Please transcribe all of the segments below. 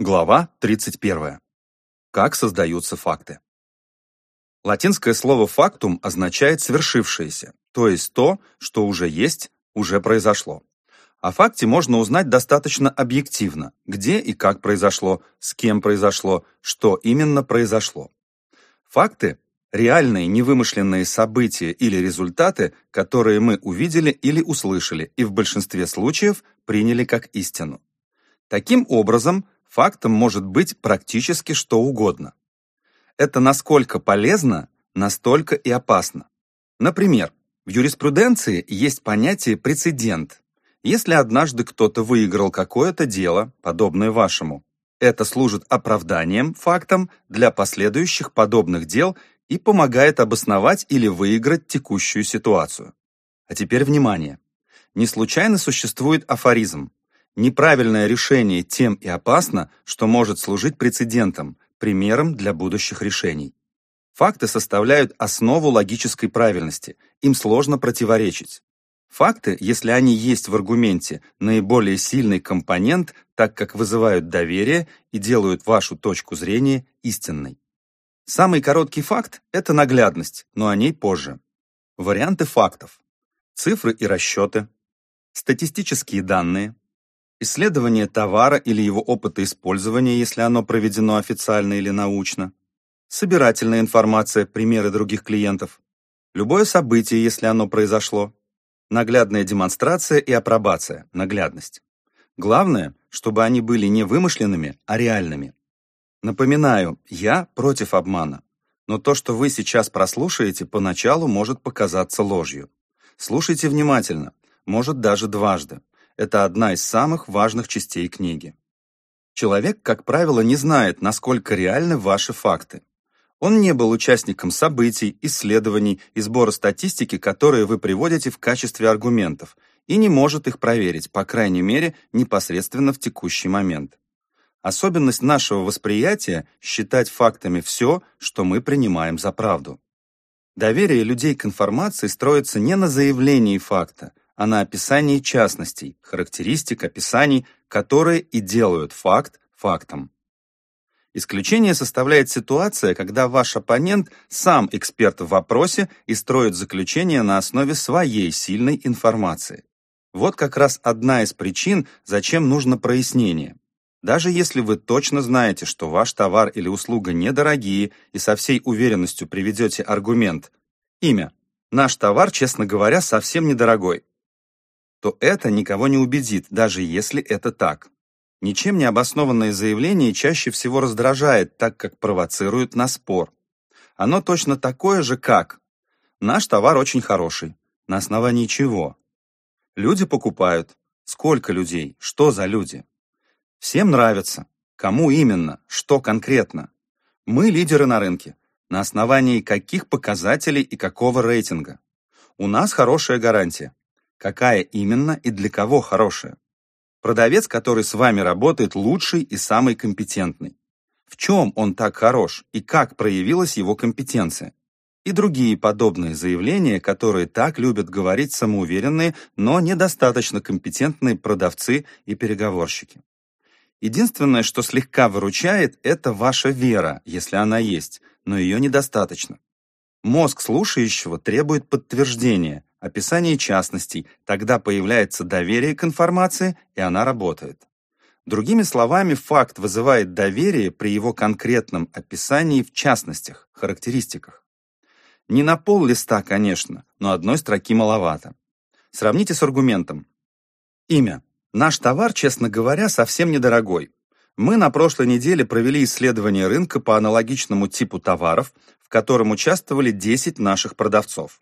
Глава 31. Как создаются факты. Латинское слово «фактум» означает «свершившееся», то есть то, что уже есть, уже произошло. О факте можно узнать достаточно объективно, где и как произошло, с кем произошло, что именно произошло. Факты – реальные невымышленные события или результаты, которые мы увидели или услышали и в большинстве случаев приняли как истину. Таким образом, фактом может быть практически что угодно. Это насколько полезно, настолько и опасно. Например, в юриспруденции есть понятие «прецедент», если однажды кто-то выиграл какое-то дело, подобное вашему, это служит оправданием, фактом для последующих подобных дел и помогает обосновать или выиграть текущую ситуацию. А теперь внимание. Не случайно существует афоризм. Неправильное решение тем и опасно, что может служить прецедентом, примером для будущих решений. Факты составляют основу логической правильности, им сложно противоречить. Факты, если они есть в аргументе, наиболее сильный компонент, так как вызывают доверие и делают вашу точку зрения истинной. Самый короткий факт – это наглядность, но о ней позже. Варианты фактов. Цифры и расчеты. Статистические данные. Исследование товара или его опыта использования, если оно проведено официально или научно. Собирательная информация, примеры других клиентов. Любое событие, если оно произошло. Наглядная демонстрация и апробация, наглядность. Главное, чтобы они были не вымышленными, а реальными. Напоминаю, я против обмана. Но то, что вы сейчас прослушаете, поначалу может показаться ложью. Слушайте внимательно, может даже дважды. Это одна из самых важных частей книги. Человек, как правило, не знает, насколько реальны ваши факты. Он не был участником событий, исследований и сбора статистики, которые вы приводите в качестве аргументов, и не может их проверить, по крайней мере, непосредственно в текущий момент. Особенность нашего восприятия – считать фактами все, что мы принимаем за правду. Доверие людей к информации строится не на заявлении факта, а на описании частностей, характеристик, описаний, которые и делают факт фактом. Исключение составляет ситуация, когда ваш оппонент сам эксперт в вопросе и строит заключение на основе своей сильной информации. Вот как раз одна из причин, зачем нужно прояснение. Даже если вы точно знаете, что ваш товар или услуга недорогие и со всей уверенностью приведете аргумент «Имя. Наш товар, честно говоря, совсем недорогой», то это никого не убедит, даже если это так. Ничем не обоснованное заявление чаще всего раздражает, так как провоцирует на спор. Оно точно такое же, как «Наш товар очень хороший». На основании чего? Люди покупают. Сколько людей? Что за люди? Всем нравится. Кому именно? Что конкретно? Мы лидеры на рынке. На основании каких показателей и какого рейтинга? У нас хорошая гарантия. Какая именно и для кого хорошая? Продавец, который с вами работает, лучший и самый компетентный. В чем он так хорош и как проявилась его компетенция? И другие подобные заявления, которые так любят говорить самоуверенные, но недостаточно компетентные продавцы и переговорщики. Единственное, что слегка выручает, это ваша вера, если она есть, но ее недостаточно. Мозг слушающего требует подтверждения, описание частностей, тогда появляется доверие к информации, и она работает. Другими словами, факт вызывает доверие при его конкретном описании в частностях, характеристиках. Не на пол листа, конечно, но одной строки маловато. Сравните с аргументом. Имя. Наш товар, честно говоря, совсем недорогой. Мы на прошлой неделе провели исследование рынка по аналогичному типу товаров, в котором участвовали 10 наших продавцов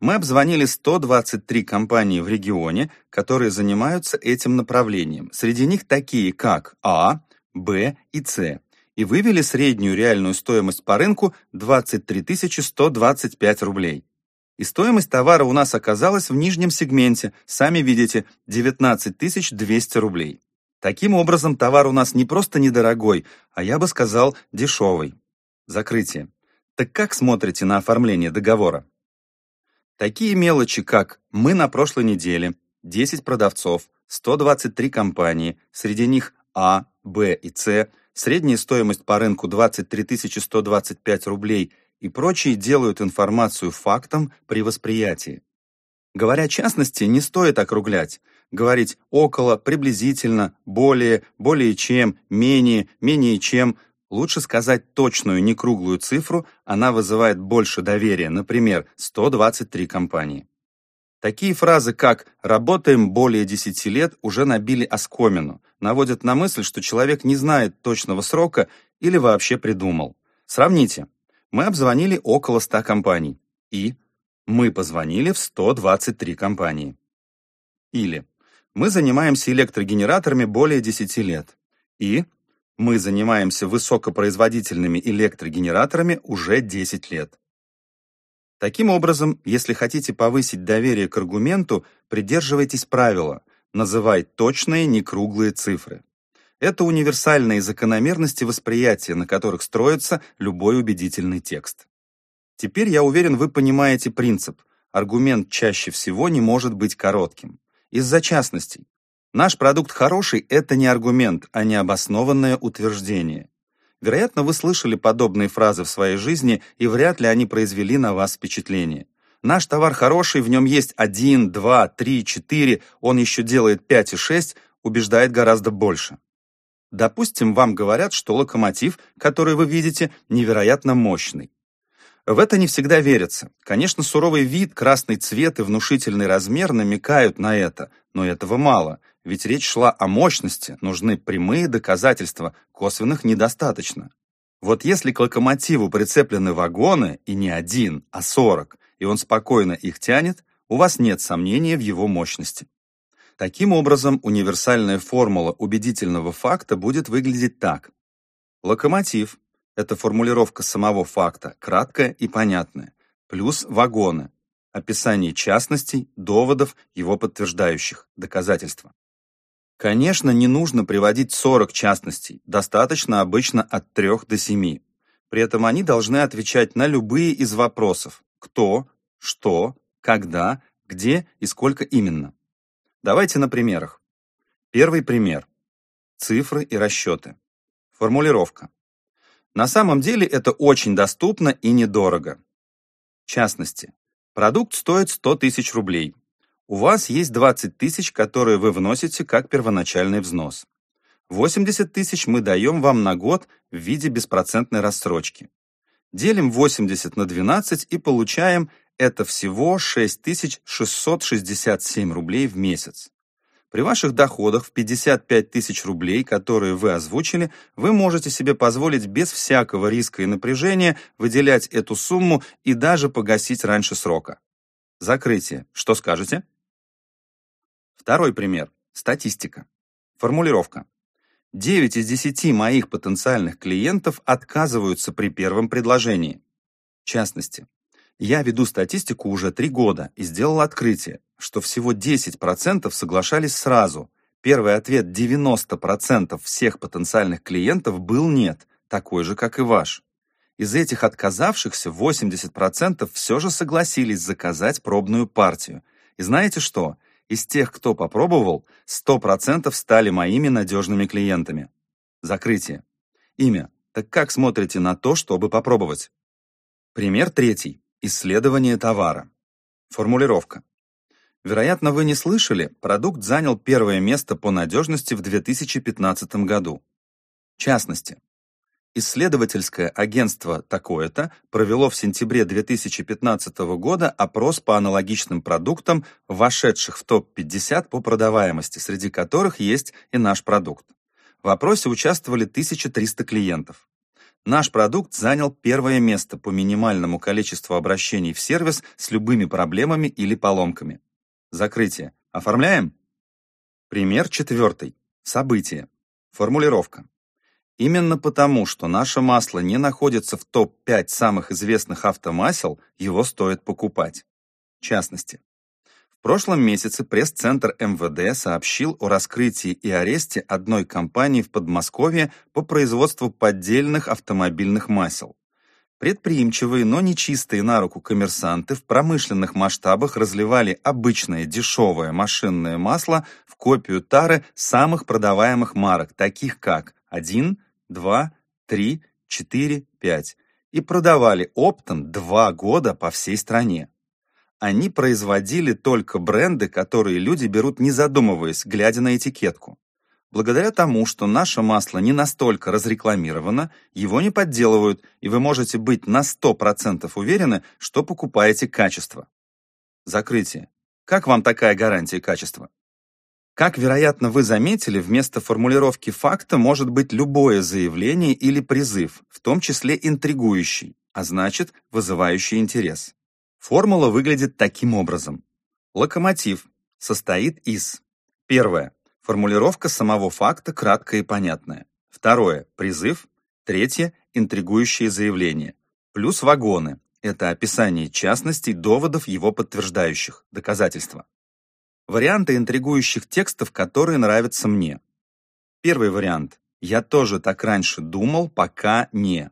мы обзвонили 123 компании в регионе, которые занимаются этим направлением. Среди них такие, как А, Б и С, и вывели среднюю реальную стоимость по рынку 23 125 рублей. И стоимость товара у нас оказалась в нижнем сегменте, сами видите, 19 200 рублей. Таким образом, товар у нас не просто недорогой, а я бы сказал, дешевый. Закрытие. Так как смотрите на оформление договора? Такие мелочи, как «мы на прошлой неделе», 10 продавцов, 123 компании, среди них А, Б и С, средняя стоимость по рынку 23 125 рублей и прочие делают информацию фактом при восприятии. Говоря частности, не стоит округлять, говорить около, приблизительно, более, более чем, менее, менее чем. Лучше сказать точную, не круглую цифру, она вызывает больше доверия, например, 123 компании. Такие фразы, как «работаем более 10 лет» уже набили оскомину, наводят на мысль, что человек не знает точного срока или вообще придумал. Сравните. Мы обзвонили около 100 компаний. И мы позвонили в 123 компании. Или мы занимаемся электрогенераторами более 10 лет. И мы занимаемся высокопроизводительными электрогенераторами уже 10 лет. Таким образом, если хотите повысить доверие к аргументу, придерживайтесь правила «называй точные, не круглые цифры». Это универсальные закономерности восприятия, на которых строится любой убедительный текст. Теперь, я уверен, вы понимаете принцип. Аргумент чаще всего не может быть коротким. Из-за частностей. Наш продукт хороший – это не аргумент, а необоснованное утверждение. Вероятно, вы слышали подобные фразы в своей жизни, и вряд ли они произвели на вас впечатление. Наш товар хороший, в нем есть один, два, три, четыре, он еще делает пять и шесть, убеждает гораздо больше. Допустим, вам говорят, что локомотив, который вы видите, невероятно мощный. В это не всегда верится. Конечно, суровый вид, красный цвет и внушительный размер намекают на это, но этого мало, ведь речь шла о мощности, нужны прямые доказательства, косвенных недостаточно. Вот если к локомотиву прицеплены вагоны, и не один, а сорок, и он спокойно их тянет, у вас нет сомнения в его мощности. Таким образом, универсальная формула убедительного факта будет выглядеть так. Локомотив это формулировка самого факта, краткая и понятная. Плюс вагоны. Описание частностей, доводов, его подтверждающих, доказательства. Конечно, не нужно приводить 40 частностей, достаточно обычно от 3 до 7. При этом они должны отвечать на любые из вопросов «кто», «что», «когда», «где» и «сколько именно». Давайте на примерах. Первый пример. Цифры и расчеты. Формулировка. На самом деле это очень доступно и недорого. В частности, продукт стоит 100 тысяч рублей. У вас есть 20 тысяч, которые вы вносите как первоначальный взнос. 80 тысяч мы даем вам на год в виде беспроцентной рассрочки. Делим 80 на 12 и получаем это всего 6667 рублей в месяц. При ваших доходах в 55 тысяч рублей, которые вы озвучили, вы можете себе позволить без всякого риска и напряжения выделять эту сумму и даже погасить раньше срока. Закрытие. Что скажете? Второй пример. Статистика. Формулировка. 9 из 10 моих потенциальных клиентов отказываются при первом предложении. В частности, я веду статистику уже три года и сделал открытие, что всего 10% соглашались сразу. Первый ответ 90% всех потенциальных клиентов был «нет», такой же, как и ваш. Из этих отказавшихся 80% все же согласились заказать пробную партию. И знаете что? Из тех, кто попробовал, 100% стали моими надежными клиентами. Закрытие. Имя. Так как смотрите на то, чтобы попробовать? Пример третий. Исследование товара. Формулировка. Вероятно, вы не слышали, продукт занял первое место по надежности в 2015 году. В частности, исследовательское агентство такое-то провело в сентябре 2015 года опрос по аналогичным продуктам, вошедших в топ-50 по продаваемости, среди которых есть и наш продукт. В опросе участвовали 1300 клиентов. Наш продукт занял первое место по минимальному количеству обращений в сервис с любыми проблемами или поломками. Закрытие. Оформляем? Пример четвертый. Событие. Формулировка. Именно потому, что наше масло не находится в топ-5 самых известных автомасел, его стоит покупать. В частности, прошлом месяце пресс-центр МВД сообщил о раскрытии и аресте одной компании в Подмосковье по производству поддельных автомобильных масел. Предприимчивые, но не чистые на руку коммерсанты в промышленных масштабах разливали обычное дешевое машинное масло в копию тары самых продаваемых марок, таких как 1, 2, 3, 4, 5 и продавали оптом два года по всей стране. Они производили только бренды, которые люди берут не задумываясь, глядя на этикетку. Благодаря тому, что наше масло не настолько разрекламировано, его не подделывают, и вы можете быть на 100% уверены, что покупаете качество. Закрытие. Как вам такая гарантия качества? Как, вероятно, вы заметили, вместо формулировки факта может быть любое заявление или призыв, в том числе интригующий, а значит, вызывающий интерес. Формула выглядит таким образом. Локомотив состоит из Первое. Формулировка самого факта краткая и понятная. Второе. Призыв. Третье. Интригующее заявление. Плюс вагоны. Это описание частностей, доводов, его подтверждающих, доказательства. Варианты интригующих текстов, которые нравятся мне. Первый вариант. Я тоже так раньше думал, пока не.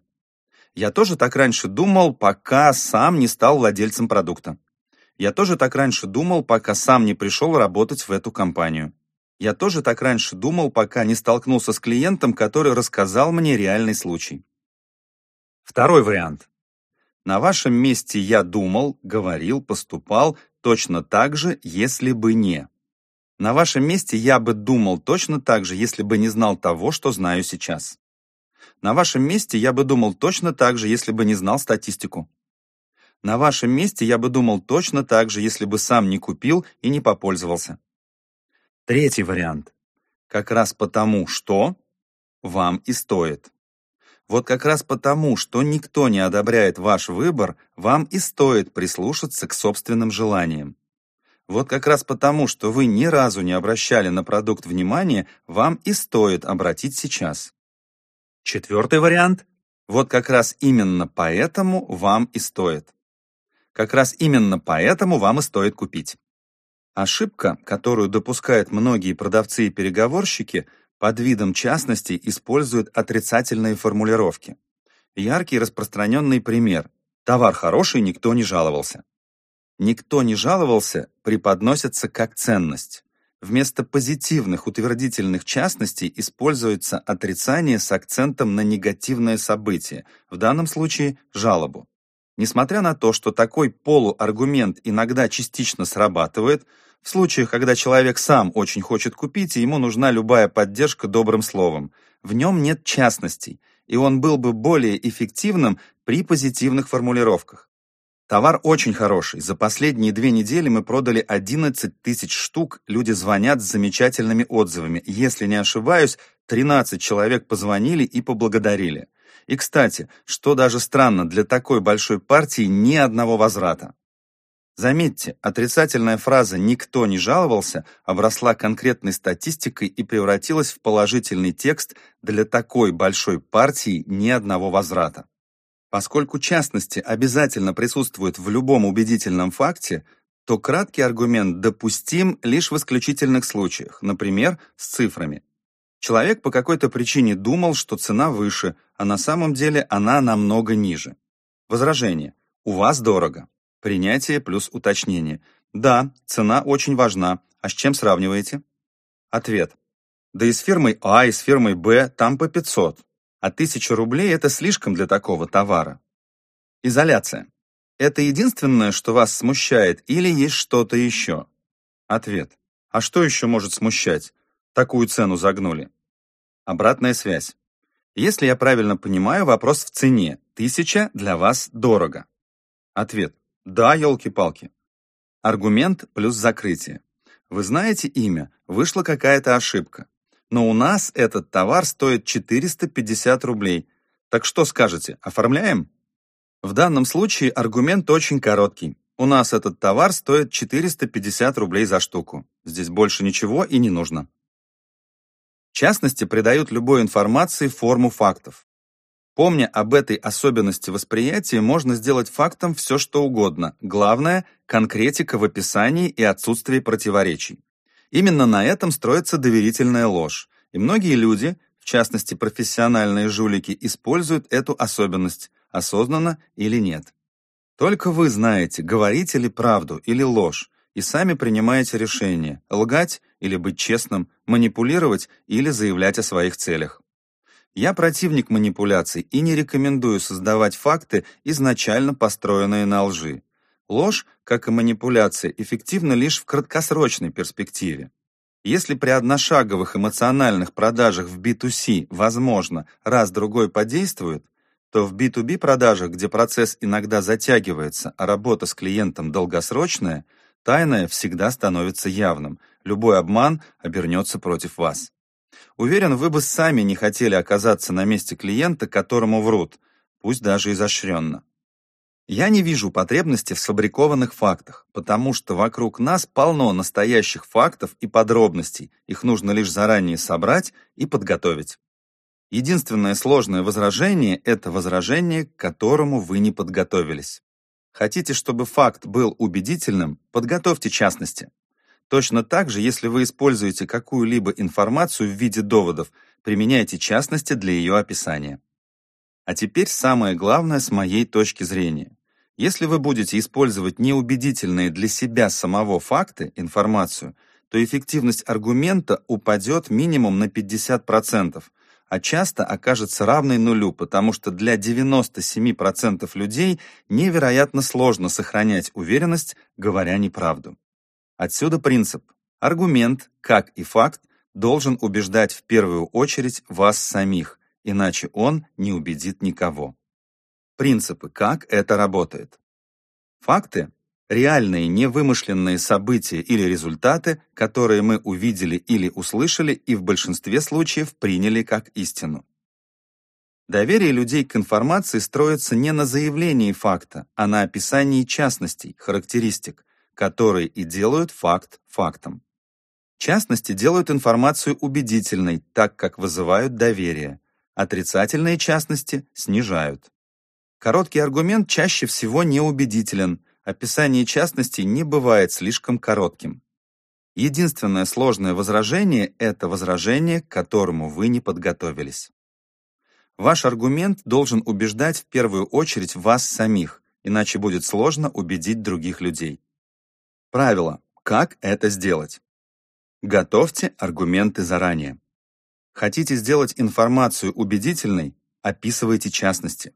Я тоже так раньше думал, пока сам не стал владельцем продукта. Я тоже так раньше думал, пока сам не пришел работать в эту компанию. Я тоже так раньше думал, пока не столкнулся с клиентом, который рассказал мне реальный случай. Второй вариант. На вашем месте я думал, говорил, поступал точно так же, если бы не. На вашем месте я бы думал точно так же, если бы не знал того, что знаю сейчас. На вашем месте я бы думал точно так же, если бы не знал статистику. На вашем месте я бы думал точно так же, если бы сам не купил и не попользовался. Третий вариант. Как раз потому, что вам и стоит. Вот как раз потому, что никто не одобряет ваш выбор, вам и стоит прислушаться к собственным желаниям. Вот как раз потому, что вы ни разу не обращали на продукт внимания, вам и стоит обратить сейчас. Четвертый вариант. Вот как раз именно поэтому вам и стоит. Как раз именно поэтому вам и стоит купить. Ошибка, которую допускают многие продавцы и переговорщики, под видом частности используют отрицательные формулировки. Яркий распространенный пример. Товар хороший, никто не жаловался. «Никто не жаловался» преподносится как ценность. Вместо позитивных утвердительных частностей используется отрицание с акцентом на негативное событие, в данном случае жалобу. Несмотря на то, что такой полуаргумент иногда частично срабатывает, в случаях, когда человек сам очень хочет купить, и ему нужна любая поддержка добрым словом, в нем нет частностей, и он был бы более эффективным при позитивных формулировках. Товар очень хороший. За последние две недели мы продали 11 тысяч штук. Люди звонят с замечательными отзывами. Если не ошибаюсь, 13 человек позвонили и поблагодарили. И, кстати, что даже странно, для такой большой партии ни одного возврата. Заметьте, отрицательная фраза «никто не жаловался» обросла конкретной статистикой и превратилась в положительный текст для такой большой партии ни одного возврата. Поскольку частности обязательно присутствуют в любом убедительном факте, то краткий аргумент допустим лишь в исключительных случаях, например, с цифрами. Человек по какой-то причине думал, что цена выше, а на самом деле она намного ниже. Возражение. У вас дорого. Принятие плюс уточнение. Да, цена очень важна. А с чем сравниваете? Ответ. Да и с фирмой А, и с фирмой Б там по 500. А 1000 рублей – это слишком для такого товара. Изоляция. Это единственное, что вас смущает, или есть что-то еще? Ответ. А что еще может смущать? Такую цену загнули. Обратная связь. Если я правильно понимаю, вопрос в цене. Тысяча для вас дорого. Ответ. Да, елки-палки. Аргумент плюс закрытие. Вы знаете имя, вышла какая-то ошибка. Но у нас этот товар стоит 450 рублей. Так что скажете, оформляем? В данном случае аргумент очень короткий. У нас этот товар стоит 450 рублей за штуку. Здесь больше ничего и не нужно. Частности придают любой информации форму фактов. Помня об этой особенности восприятия, можно сделать фактом все, что угодно. Главное – конкретика в описании и отсутствие противоречий. Именно на этом строится доверительная ложь. И многие люди, в частности профессиональные жулики, используют эту особенность, осознанно или нет. Только вы знаете, говорите ли правду или ложь, и сами принимаете решение – лгать или быть честным, манипулировать или заявлять о своих целях. Я противник манипуляций и не рекомендую создавать факты, изначально построенные на лжи. Ложь, как и манипуляция, эффективна лишь в краткосрочной перспективе. Если при одношаговых эмоциональных продажах в B2C, возможно, раз-другой подействует, то в B2B продажах, где процесс иногда затягивается, а работа с клиентом долгосрочная, тайное всегда становится явным. Любой обман обернется против вас. Уверен, вы бы сами не хотели оказаться на месте клиента, которому врут, пусть даже изощренно. Я не вижу потребности в сфабрикованных фактах, потому что вокруг нас полно настоящих фактов и подробностей, их нужно лишь заранее собрать и подготовить. Единственное сложное возражение – это возражение, к которому вы не подготовились. Хотите, чтобы факт был убедительным, подготовьте частности. Точно так же, если вы используете какую-либо информацию в виде доводов, применяйте частности для ее описания. А теперь самое главное с моей точки зрения. Если вы будете использовать неубедительные для себя самого факты, информацию, то эффективность аргумента упадет минимум на 50%, а часто окажется равной нулю, потому что для 97% людей невероятно сложно сохранять уверенность, говоря неправду. Отсюда принцип. Аргумент, как и факт, должен убеждать в первую очередь вас самих, иначе он не убедит никого. Принципы, как это работает. Факты – реальные, невымышленные события или результаты, которые мы увидели или услышали и в большинстве случаев приняли как истину. Доверие людей к информации строится не на заявлении факта, а на описании частностей, характеристик, которые и делают факт фактом. Частности делают информацию убедительной, так как вызывают доверие. Отрицательные частности снижают. Короткий аргумент чаще всего неубедителен, описание частностей не бывает слишком коротким. Единственное сложное возражение – это возражение, к которому вы не подготовились. Ваш аргумент должен убеждать в первую очередь вас самих, иначе будет сложно убедить других людей. Правило. Как это сделать? Готовьте аргументы заранее. Хотите сделать информацию убедительной? Описывайте частности.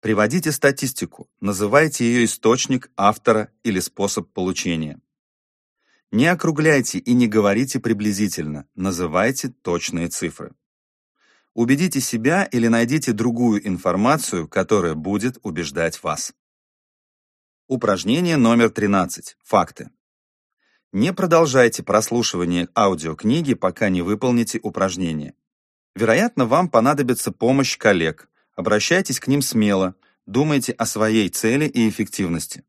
Приводите статистику, называйте ее источник, автора или способ получения. Не округляйте и не говорите приблизительно, называйте точные цифры. Убедите себя или найдите другую информацию, которая будет убеждать вас. Упражнение номер 13. Факты. Не продолжайте прослушивание аудиокниги, пока не выполните упражнение. Вероятно, вам понадобится помощь коллег, Обращайтесь к ним смело, думайте о своей цели и эффективности.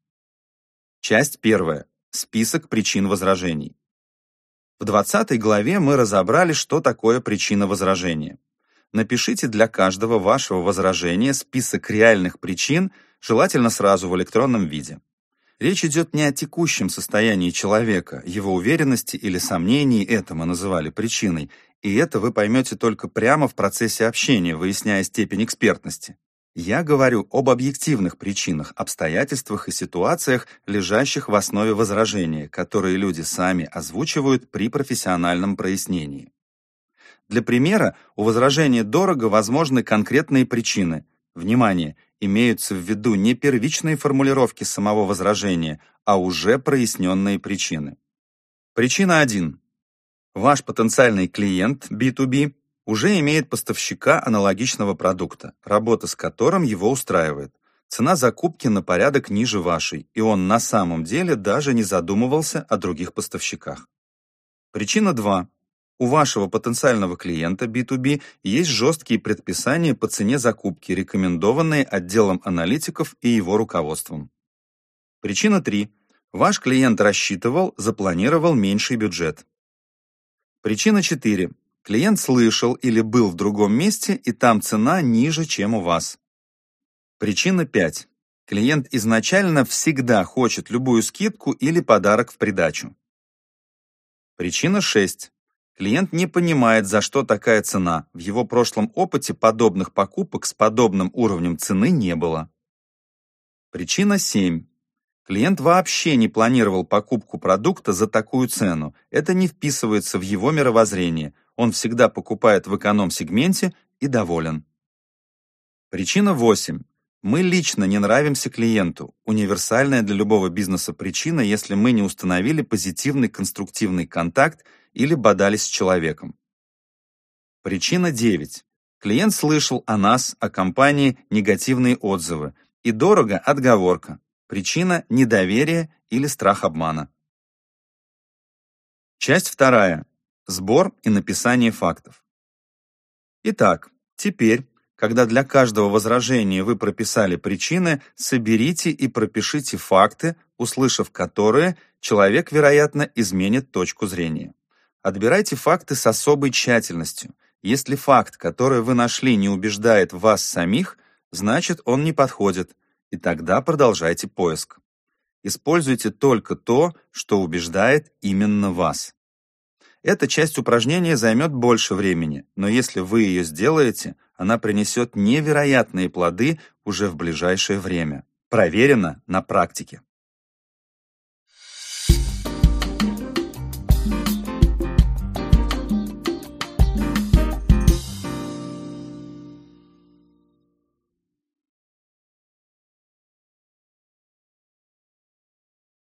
Часть первая. Список причин возражений. В 20 главе мы разобрали, что такое причина возражения. Напишите для каждого вашего возражения список реальных причин, желательно сразу в электронном виде. Речь идет не о текущем состоянии человека, его уверенности или сомнений, это мы называли причиной, и это вы поймете только прямо в процессе общения, выясняя степень экспертности. Я говорю об объективных причинах, обстоятельствах и ситуациях, лежащих в основе возражения, которые люди сами озвучивают при профессиональном прояснении. Для примера, у возражения дорого возможны конкретные причины. Внимание, имеются в виду не первичные формулировки самого возражения, а уже проясненные причины. Причина 1. Ваш потенциальный клиент B2B уже имеет поставщика аналогичного продукта, работа с которым его устраивает. Цена закупки на порядок ниже вашей, и он на самом деле даже не задумывался о других поставщиках. Причина 2. У вашего потенциального клиента B2B есть жесткие предписания по цене закупки, рекомендованные отделом аналитиков и его руководством. Причина 3. Ваш клиент рассчитывал, запланировал меньший бюджет. Причина 4. Клиент слышал или был в другом месте, и там цена ниже, чем у вас. Причина 5. Клиент изначально всегда хочет любую скидку или подарок в придачу. Причина 6. Клиент не понимает, за что такая цена. В его прошлом опыте подобных покупок с подобным уровнем цены не было. Причина 7. Клиент вообще не планировал покупку продукта за такую цену. Это не вписывается в его мировоззрение. Он всегда покупает в эконом-сегменте и доволен. Причина 8. Мы лично не нравимся клиенту. Универсальная для любого бизнеса причина, если мы не установили позитивный конструктивный контакт или бодались с человеком. Причина 9. Клиент слышал о нас, о компании, негативные отзывы. И дорого – отговорка. Причина – недоверие или страх обмана. Часть вторая. Сбор и написание фактов. Итак, теперь, когда для каждого возражения вы прописали причины, соберите и пропишите факты, услышав которые, человек, вероятно, изменит точку зрения. Отбирайте факты с особой тщательностью. Если факт, который вы нашли, не убеждает вас самих, значит, он не подходит, и тогда продолжайте поиск. Используйте только то, что убеждает именно вас. Эта часть упражнения займет больше времени, но если вы ее сделаете, она принесет невероятные плоды уже в ближайшее время. Проверено на практике.